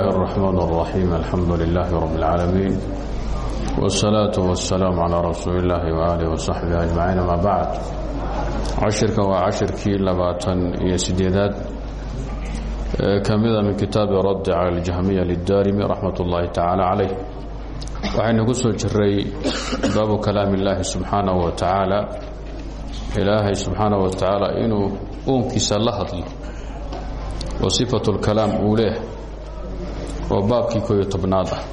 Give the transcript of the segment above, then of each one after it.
الرحمن الرحيم الحمد لله رب العالمين والصلاة والسلام على رسول الله وآله وصحبه أجمعين ما بعد cashirka waa cashirkii labaatan iyo sideedaad ka mida min kitaabi raddi cala اljahmiya lidaarimi raxmat ullaahi tacaala calayh waxaynu ku soo jiray baabu kalaam illaahi subxaanahu wa tacaala ilaahay subxaanahu wa tacaala inuu uunkiisa la hadlo wa sifatu اlkalaam uu leeh oo baabkii ko iyo tobnaad ah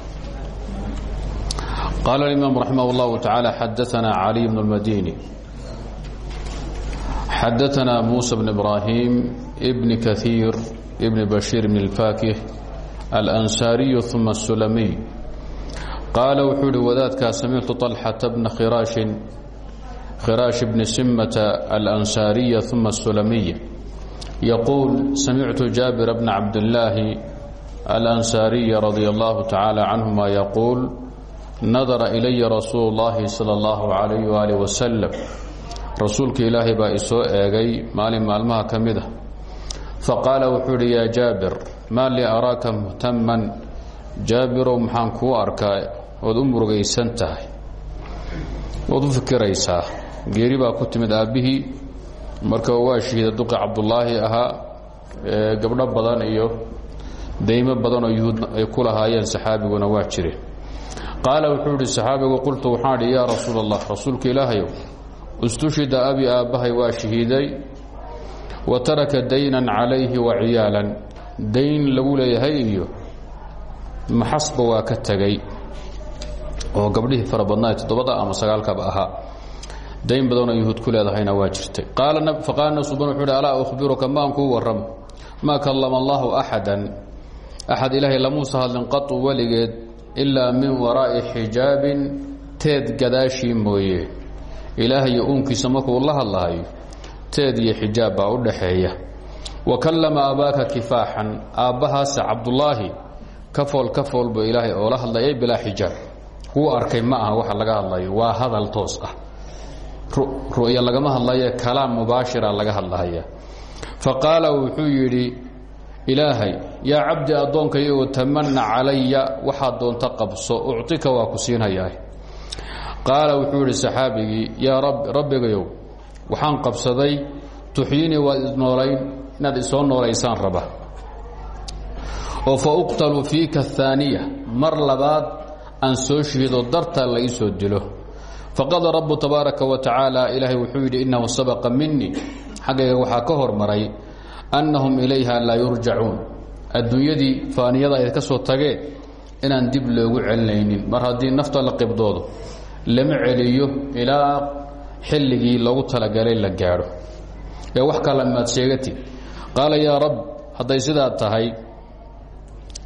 qaala اimaam raximah اllahu taعaalى xadaثna caliي bn اlmadini xadaثna muسى bn ibrahim bn kaثيir bn bashيir bn اlfakih alansaariyu ثuma الsulamiy qaala wuxuu ihi wadaadkaa samictu طalxaةa bna khiraashin khiraash bni simata alansaariya ثuma الsulamiya yaquul samictu jaabir bna cabdالlaahi الأنsاaري رضي الله تعالى عنهma يقول nadara إlaya rasuul الlahi salى الlaه عaليه وaلiه وسلم rasuulka ilaahay baa isoo eegay maalin maalmaha ka mida faqaala wuxuu ihi yaa jaabir maa lii araaka muhtaman jaabirow maxaan kuu arkaa ood u murugaysan tahay ood u fikiraysaa geeri baa ku timid aabbihii marka waa shahiida duqi cabdulaahi ahaa gabdho badan iyo daymo badanoo yuhuud ay ku lahaayeen saxaabiguna waa jireen qaala wuxuu idhi saxaabigu qultu waxaan idhi yaa rasuul allah rasuulka abi aabbahay waa shahiiday wa taraka daynan calayhi wa ciyaalan. Dayn lagu leeyahay iyo maxasba waa ka tegay oo gabdhihii fara toddobada ama sagaalkaba ahaa. Dayn badanoo yuhuud ku leedahayna waa jirtay. Faqaala nasuban wuxuu hi alaa ukhbiruka maan kuu warramo maa kallama allahu axadan axad ilaahay lamuusa hadlin qatu weligeed ilaa min waraa'i xijaabin teed gadaashii mooye ilaahayo uunkiisa markuu la hadlahayo teed iyo xijaab baa u dhaxeeya wa kallama abaaka kifaaxan aabbahaase cabdulaahi kafool kafool buu ilaahay oola hadlayay bilaa xijaab kuu arkay ma aha waxa laga hadlayo waa hadal toos ah ru'ya lagama hadlaye kalaam ilaahay yaa cabdi addoonkayago tamana calaya waxaad doonta qabso uctika waa ku siinhayaa qaala wuxuu idhi saxaabigii yaa rabbigayow waxaan qabsaday tuxyinii waad isnoolayn inaad isoo noolaysaan raba. Oo fa uqtalu fiika ahaaniya mar labaad aan soo shahido darta la iisoo dilo. Faqada rabu tabaaraka wa tacaala ilaahay wuxuu yidhi innahu sabaqa minii xaggayga waxaa ka hormaray annahum ilayha laa yurjacuun adduunyadii faaniyada ay ka soo tageen inaan dib loogu celinaynin. Mar haddii nafta la qibdoodo lama celiyo ilaa xilligii loogu talagalay la gaadho. Ee wax kala maad sheegatid. Qaala yaa rab hadday sidaa tahay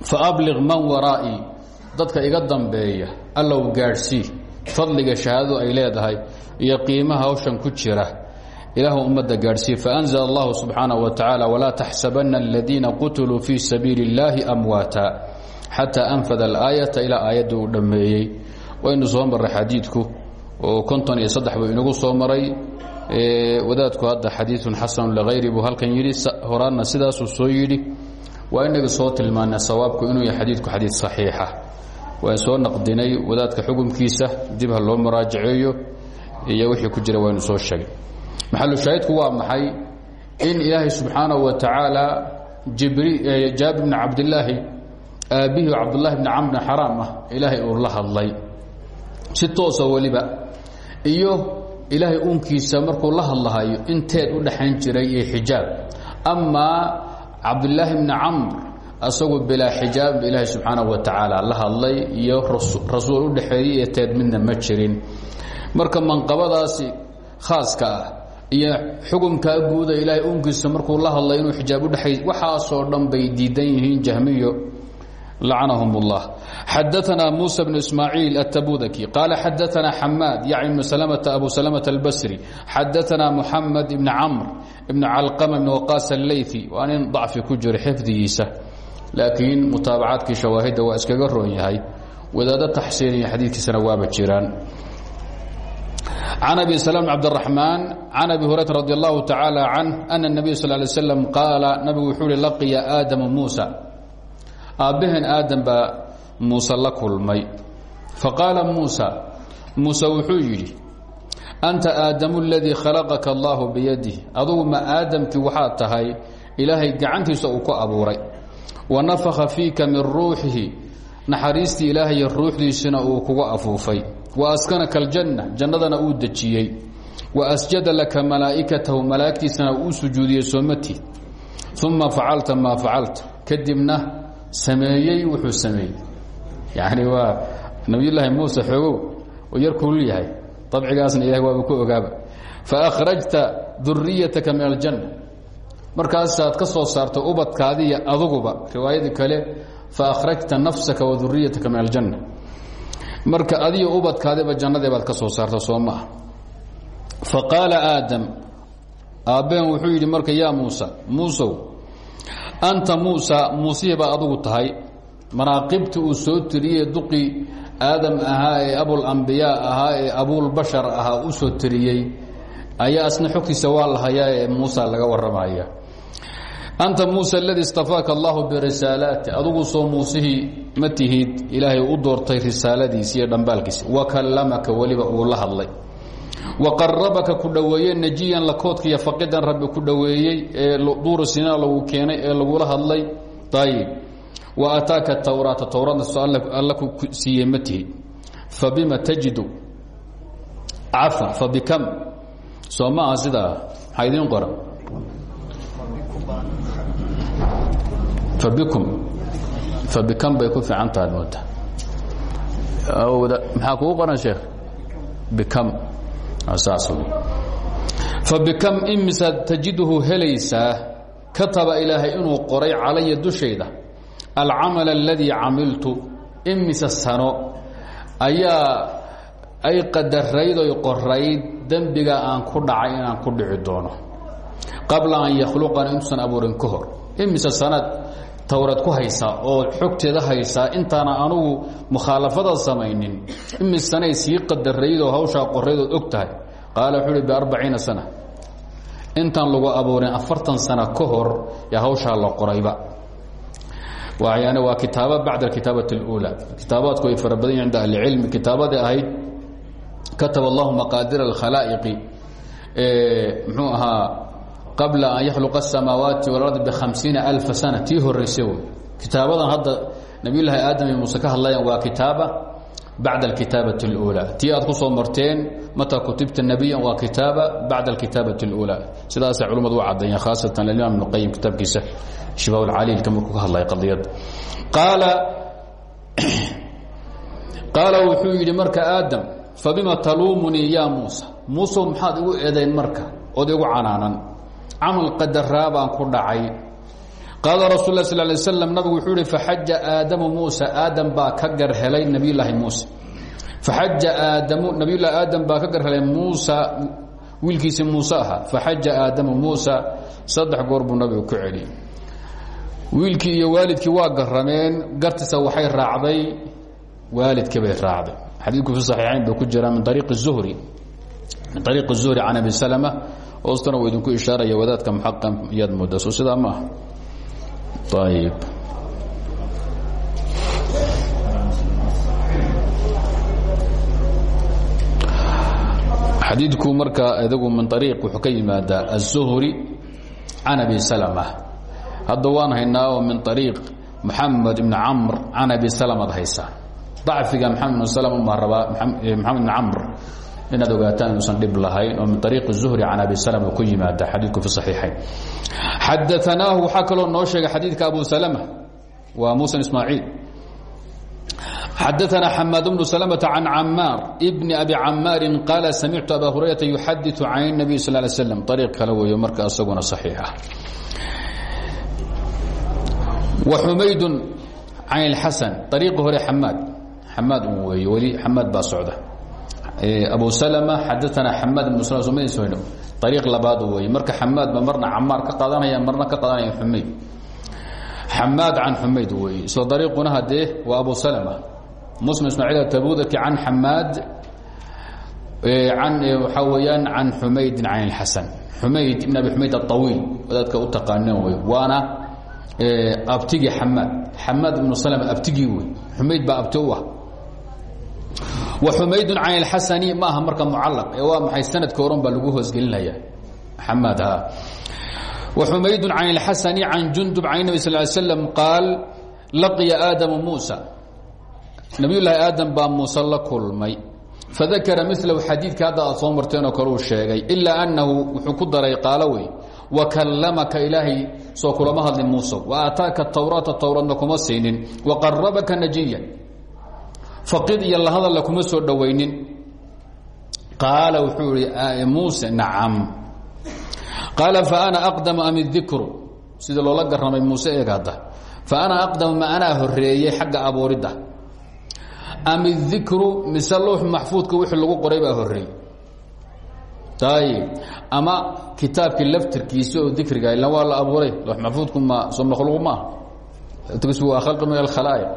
fa abliq man waraa'ii dadka iga dambeeya allow gaadhsii. Fadliga shahaadadu ay leedahay iyo qiimaha hawshan ku jira ilaahu ummadda gaadhsiiye faأnzl اllahu subxaanaه wa tacaala walaa taxsabana اladiina qutiluu fii sabiili اllahi amwaata xataa anfada اlaayaةa ilaa aayadda uu dhammeeyey waynu soo marray xadiidku oo konton iyo saddex buu inagu soo maray wadaadku hadda xadiiثun xasanu lغayri buu halkan yidhi horaanna sidaasuu soo yidhi waa inaga soo tilmaana sawaabku inuu yahay xadiidku xadiid صaxiixa waan soo naqdinay wadaadka xukumkiisa dib ha loo maraajaceeyo iyo wixii ku jira waynu soo sheegay maxalushaahidku waa maxay? In ilaahay subxaanaه wa tacaala jaabir bn cabdilaahi aabbihii cabdulahi bn camr bn xaraam ah ilaahay uu la hadlay. Si toosa weliba iyo ilaahay uunkiisa markuu la hadlahayo inteed u dhexayn jiray iyo xijaab. Amaa cabdulaahi bni camr asagu bilaa xijaab ilaahay subxaanaه wa tacaala la hadlay iyo rasuul u dhexeeyey iyo teed midna ma jirin. Marka manqabadaasi khaaska ah iyo xukumkaa guuda ilaahay uunkiisa markuu la hadlay inuu xijaab udheay waxaasoo dhan bay diidan yihiin jahmiyo lacanahum اllah musa bn ismaaciil atabudaki qaala xadaanaa xamaad yacni bn slmta abu salmta albasri. Xadaanaa muxamed ibn camr ibn calqama ibn waqaas allayثi waa nin dacfi ku jiro xifdigiisa. Laakiin mutaabacaadkii shawaahidda waa iskaga roon yahay. Wadaado taxsiiniya xadiidkiisana waaba jiraan can abi slm cabdالرaحmaan can abi hurayra radi الlahu tacaalى canh أna الnabiy sal ly slam qaala nabigu wuxuu hi laqiya aadamu muusa aabbaheen aadam baa muuse la kulmay faqaala muusa muuse wuxuu yidhi anta aadamu اladii khalaqaka allahu biyadih adugu ma aadamkii waxaad tahay ilaahay gacantiisa uu ku abuuray wa nafakha fiika min ruuxihi naxariistii ilaahay ruuxdiisina uu kugu afuufay wa askanaka aljanna jannadana uu dejiyey. Wa asjada laka malaa'ikatahu malaa'igtiisana uu sujuudiyey soomati. Uma facalta maa facalta kadibna sameeyey wuxuu sameeyey. Yani waa nabiyullaahi muuse xoogow oo yar kuul yahay. Abcigaasna ilahay waaba ku ogaaba. Faakhrajta duriyataka min aljanna. Markaasaad ka soo saartay ubadkaadiiyo aduguba riwaayadii kale faakhrajta nafsaka wa duriyataka min aljanna marka adiyo ubadkaadiba jannadii baad ka soo saarta soo ma ah faqaala aadam aabbehen wuxuu yidhi marka yaa muusa muusow anta muusa muusihii baa adugu tahay. Manaaqibtii uu soo tiriyey duqii aadam ahaa ee abulambiyaa ahaa ee abulbashar ahaa u soo tiriyey. Asna xogtiisa waa la hayaa ee muusa laga warramaya anta muusa aladii istafaaka allahu birisaalaati adugu soo muusihii ma tihid ilaahay u doortay risaaladiisi iyo dhambaalkiisi wa kallamaka weliba uu la hadlay. Wa qarabaka ku dhoweeye iyo faqidan rabbi ku ee duuru sinaa lagu keenay ee lagula hadlay. Ayib wa ataaka tawraata towraadna so alla ku siiyey ma tihid. Fabima tajidu? Cafan fabikam soo ma aha sidaa maxaa idiin qora. Fabikum fabikam bay ku fiican tahay mooda. Maxaa kugu qoran sheekh? Bikam. Saas fabikam imisaad tajiduhu helaysaa kataba ilaahay inuu qoray calaya dushayda. Alcamal aladii camiltu imise sano ayaa ay qadarayd oy qorayd dembiga aan ku dhacay inaan ku dhici doono. Qabla an yakhluqana intuusan abuurin ka hor. Sanad towrad ku haysaa oo xogteeda haysaa intaana anugu mukhaalafada samaynin imis sanay sii qadaraydoo hawshaa qoraydood og tahay qaala wuxuu uhi biarbaciina sana intaan lagu abuurin afartan sana ka hor yaa hawshaa la qorayba yani waa kitaaba bacda alkitaabati اlأuulى kitaabaadku ay fara badan yihin cinda ahlicilmi kitaabadii ahayd kataba allahu maqaadir اlkhalaa'iqi mxuu ahaa qabla an yakhluqa الsamaawaati wاlard bhamsiina alfa sana tii horeyse wey kitaabadan hadda nabiy llaahi aadam iyo muuse ka hadlayaan waa kitaaba bacda alkitaabati اlأuulى tii aad ku soo marteen mataa kutibta nebiyan waa kitaaba bacda alkitaabati اlأuulى sidaasay culimmadu u caddeeyeen khaasatan alimaam ibn qayim kitaabkiisa shibahulcaliilka markuu ka hadlaya qadiyadda qaala qaala wuxuu yidhi marka aadam fabima taluumunii yaa muusa muusow maxaad igu eedayn marka ood igu canaanan camal qadaraa baan ku dhacay. Qaala rasul sal lay slam nabigu wuxuu ihi faxaja aadamu muusa aadam baa ka gar helay nabiyulaahi muuse faxaja aadamu nabiyullahi aadam baa ka gar helay muusa wiilkiisi muuse ahaa. Faxaja aadamu muusa saddex goor buu nabigu ku celiyey wiilkii iyo waalidkii waa garameen gartiisa waxay raacday waalidkii bay raacday. Xadiidku fi saxiixayn ku jiraa min ariiqi zuhri. Min ariiqi zuhri can abi salama hoostana uu idinku ishaaraya wadaadka muxaqam iyaad moodaa soo sidaa maaha. Ayib xadiidku marka idagu min ariiq wuxuu ka yimaadaa aلzuhri can abi salama. Hadda waan haynaa oo min ariiq maxamed ibn camr can abi salamaad haysaa. Dacfiga maxamed ibn salm baa rabaa maxamed ibn camr inaad ogaataan inuusan dhib lahayn oo min ariiq zuhri can abi salama ku yimaada xadiidku fi saxiixayn xadaanaahu waxaa kaloo noo sheegay xadiidka abu salama waa musa ismaaciil xadaana xamaad bnu slmة can camaar bni abi camaarin qaala samictu aba hurayrata yuxadiث can الnabiy sal ly slam ariiq kale weeyo marka isaguna saxiix ah وxumaydu can اlxasan ariiqi hore xamaad xamaad un weeye weli xamaad baa socda abu slm xadaana xamaad ibn sma soo idh ariiq labaad wey marka xamaadba marna camaar ka qaadanaya marna ka qaadanaya xumayd. Xamaad can xumayd wey isla dariiquna hadee waa abu slm muslim ismaaciil atabudaki can xamaad an waxaa weeyaan can xumaydin can اxasan xumayd ibn abi xumayd aطawiil wadaadka u taqaaneen wey waana abtigii xamaad xamaad ibnu slm abtigii wey xumayd baa abti u ah xumayd can اxasani ma aha marka mucalaq ee waa maxay sanadka oran baa lagu hoosgelinaya? Maxamed xumayd can اxasani can jundub can nbi sal slam qaal laqiya aadamu muusa. Nabiy llaahi aadam baa la kulmay. Fadakara milahu xadiidka hadda aad soo marteenoo sheegay ilaa annahu wuxuu ku daray qaalo wey wakalamaka ilaahay soo kulama hadlin muuse waaataaka tawraata towradna kuma siinin. Waqarabaka najiyan faqid iyo lahadalla kuma soo dhowaynin qaala wuxuu ihi muuse nacam. Qaala faana aqdamu am idikru sidii loola garamay muuse eeg hadda. Faana aqdamu ma anaa horeeyey xagga abuuridda? Am idikru mise luux maxfuudka wixii lagu qoray baa horeey ayib ama kitaabkii laftirkiisa oo dikriga ila waa la abuuray. Loox maxfuudku ma soo makhluuq maaha min alkhalaa'iq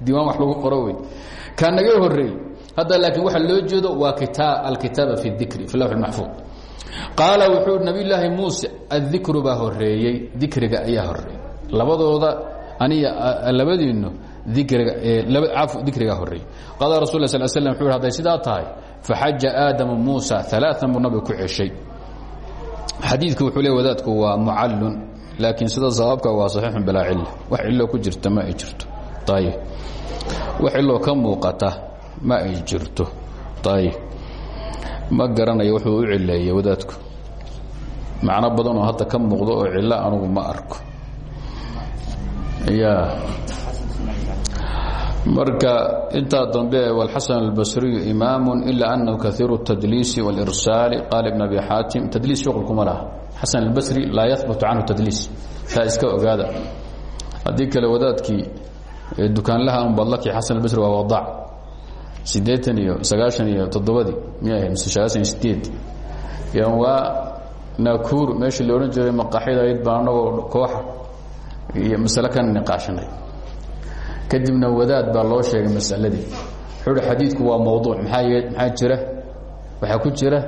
diiwaan wax lagu qoro kaa naga horeey hadda laakiin waxaa loo jeedo waa kitaa alkitaaba fi dikri fi lawx maxfuud qaala wuxuu nabiy laahi muuse adikru baa horeeyey dikriga ayaa horeeyey labadooda aniga labadiinnu dikriga horeeyey qaala rasul sal slam wuxuu hi haday sidaa tahay faxaja aadamu muusa alaaan buu nabiga ku ceshay. Xadiidku wuxuu le wadaadku waa mucallun laakiin sida sabaabka waa saxiixun bilaa cilla. Wax cilo ku jirta ma ay jirto. Ayib wax ciloo ka muuqata ma ay jirto ayib ma garanayo wuxuu u cileeyey wadaadku macno badan oo hadda ka muuqdo oo cilo anugu ma arko ya marka intaa dambe wاlxasan اlbasriyu imaamu ila anahu kaiiru الtadliisi wاlirsaali qaala ibn abi xaatim tadliis shuql kuma laha xasan اlbasri laa yahbutu canhu tadliis taa iska ogaada haddii kale wadaadkii dukaanlaha unbadlakii xasan albasri waa wadac. Sideetan iyo sagaashan iyo toddobadii mise sagaashan iyo sideed waa nakuur meeshii la jiray maqaaxida ayd baan kooxa iyo masale niqaashanay. Kadibna wadaad baa loo sheegay masaladii. Wuxuu hi xadiidku waa mawduuc maxaa y jira? Waxaa ku jira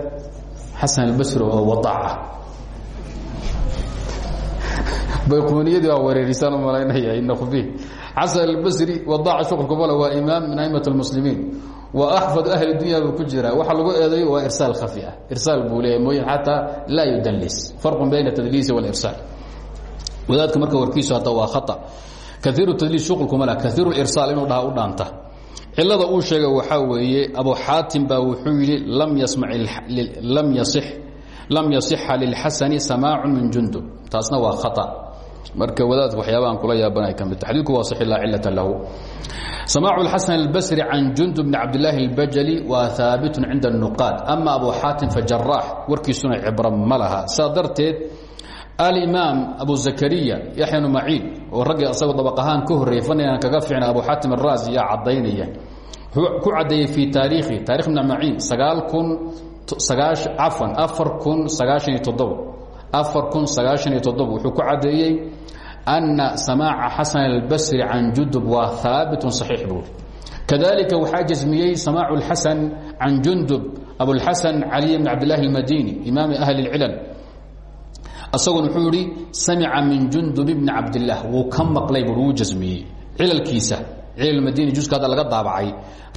xasan albasri oo wadaca bayquuniyadii waa wareerisaan u malaynaya inakubi xasan albasri wadaaca shuqulkubale waa imaam min aimati lmuslimiin wa axfad ahli dunya buu ku jiraa waxa lagu eedayo waa irsaal khafi ah irsaal buu leeya mooyeen xataa laa yudallis farqun bayna tadliisi walirsaal wadaadka marka warkiisu hadda waa khata kaiiru tadliis shuqulkuma leh kaiiru irsaal inuu dhaha u dhaanta cilada uu sheega waxaa weeye abu xaatim baa wuxuu yidhi lam yasixa lilxasani samaacu min jundub taasna waa khata marka wadaadka waxyaaba aan kula yaabanahay ka mid xadiidku waa saxi laa cilata lahu. Samaacu alxasan albasri can jundub bni cabdillaahi albajali waa haabitun cinda الnuqaad ama abu xaatim fajaraax warkiisuna cibro ma laha. Saa darteed alimaam abu zakariya yaxya bnu maciin oo ragga isagoo dabaq ahaan ka horreeyey fanigan kaga fiicna abu xaatim araasi yaa caddaynaya. Wuxuu ku caddeeyey fii taariikhi taarikh bni maciin sagaal kun sagaah cafan afar kun sagaashan iyo toddoba afar kun sagaashan iyo toddobo wuxuu ku caddeeyey anna samaaca xasan albasri can jundub waa haabitun saxiix buuri kadalika waxaa jasmiyey samaacu اlxasan can jundub abulxasan caliy bn cabdillahi اlmadini imaami ahli اlcilal asaguna wuxuu yihi samica min jundub bni cabdillaah wuu ka maqlay bui wuu jasmiyey cilalkiisa cilalmadini juska hadda laga daabacay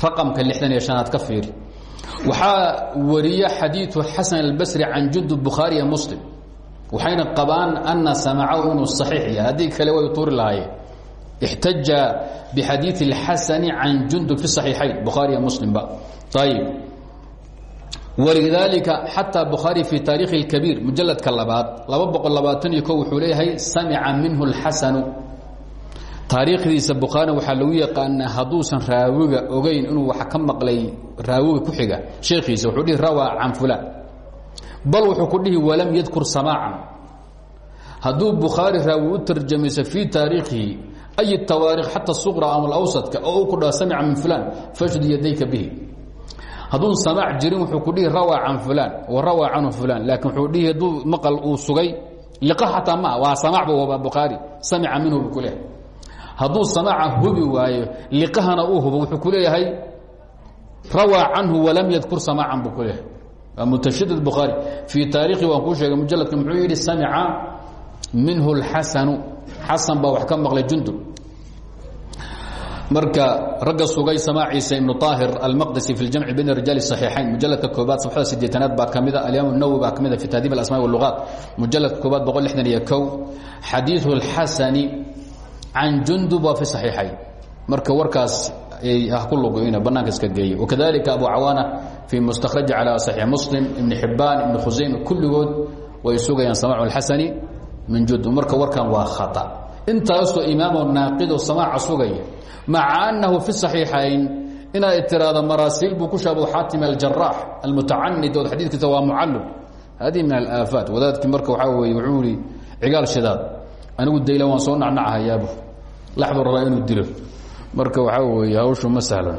raqamka lixdan iyo shanaad ka fiiri waxaa wariya xadiiu xasan albasri can jundub bukhaariya muslim waxayna qabaan ana samacahu inuu saxiix yahay haddii kale way tuuri lahaayeen ixtaja bixadiii اlxasani can jundub fi صaxiixayn bukhaariya muslimba ayib walidaalika xataa bukhaari fi taarikhi اkabiir mujaladka labaad laba boqol labaatan iyo ko wuxuu leeyahay samica minhu اlxasanu taariikhdiisa bukhaarina waxaa lagu yaqaanaa hadduusan raawiga ogeyn inuu wax ka maqlay raawiga ku xiga sheekhiisa wuxuu dhihi rawaa can fulaan bal wuxuu ku dhihi walam yadkur samaacan. Hadduu bukhaari raawi u tarjamayso fii taariikhihi ay tawaarikh xata suqra ama awsadka oo uu ku dhaho samica min fulaan fashud yadayka bihi hadduun samaac jirin wuxuu ku dhihi rawaa can fulaan wa rawaa canhu fulaan. Laakiin wuxuu dhihi hadduu maqal uu sugay liqa xataa maa waa samaac buu wabaa bukhaari samica minhu buu ku leehay hadduu samaaca hubi waayo liqahana uu hubo wuxuu ku leeyahay rawaa canhu walam yadkur samaacan buu ku leeyahay mutashadid bukhaari fii taarikhi waan kuu sheegay mujaladka muxuu yidhi samica minhu اlxasanu xasan baa wax ka maqlay jundub marka ragga sugay samaaciisa ibnu طaahir almaqdisi fi اljamci bayna rijaali الصaxiixayn mujaladka koobaad safxada sideetanaad baa kamida alimaam الnawowi baa kamida fi tahdiib اasma wاlugaat mujaladka koobaad boqol lixdan iyo kow xadiiثu اlxasani can jundub waa fi صaxiixayn marka warkaas ha ku lugoyna banaanka iska geeya wakadalika abu cawaana fii mustakhraji calى صaxiix muslim ibn xibaan ibn khusayma kulligood way sugayaan samaac اlxasani min jundub marka warkan waa khaطأ intaasoo imaamo naaqido samaaca sugaya maca annahu fi صaxiixayn inaad tiraahdo maraasiil buu ku shaaba xaatim aljaraax almutacanid oo xadiidkiisa waa mucallum hadihi min alaafaat wadaadkii marka waxaa weye wuxuu ihi cigaal shidaad anigu dayla waan soo nacnacahayaabo laxbu rabaa inuu dilo marka waxaa weeye hawshu ma sahlan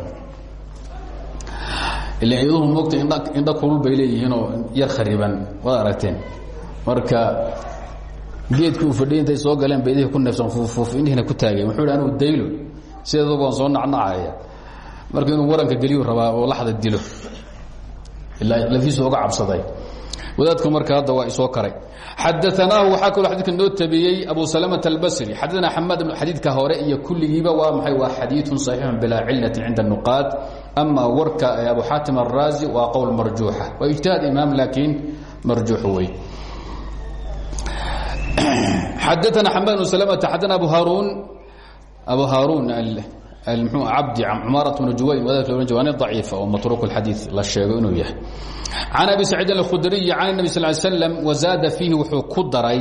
ila iduhu moogta indha kulul bay leeyihiinoo yar khariban waad aragteen. Marka geedkii uu fadhiya intay soo galeen ba idihii ku neefsan fuufuuf indhihina ku taageen. Wuxuu hi anigu daylo sideeduba waan soo nacnacaya marka inuu waranka geliyu rabaa oo laxda dilo. Ilaa lafiisu oga cabsaday wadaadku marka hadda waa isoo karay. Xadaanaahu waxaa kaloo xadiidka noo tabiyey abu salamata albasri. Xadaana xamaad ibn xadiidka hore iyo kulligiiba waa maxay? Waa xadiidun saxiixun bilaa cillatin cinda nuqaad. Ama warka ee abu xaatim alraazi waa qowl marjuuxa. Waa ijtihaad imaam laakiin marjuux wey xadaana xamaad ibnu salamata xadaana abu haruun abu haaruun cabdi cumaarat bn juway wadaoan aciif oo matruuk xadii la sheego inuu yahay. Can abi saciidin alkhudriyi can nabi sal slam wazaada fiihi wuxuu ku daray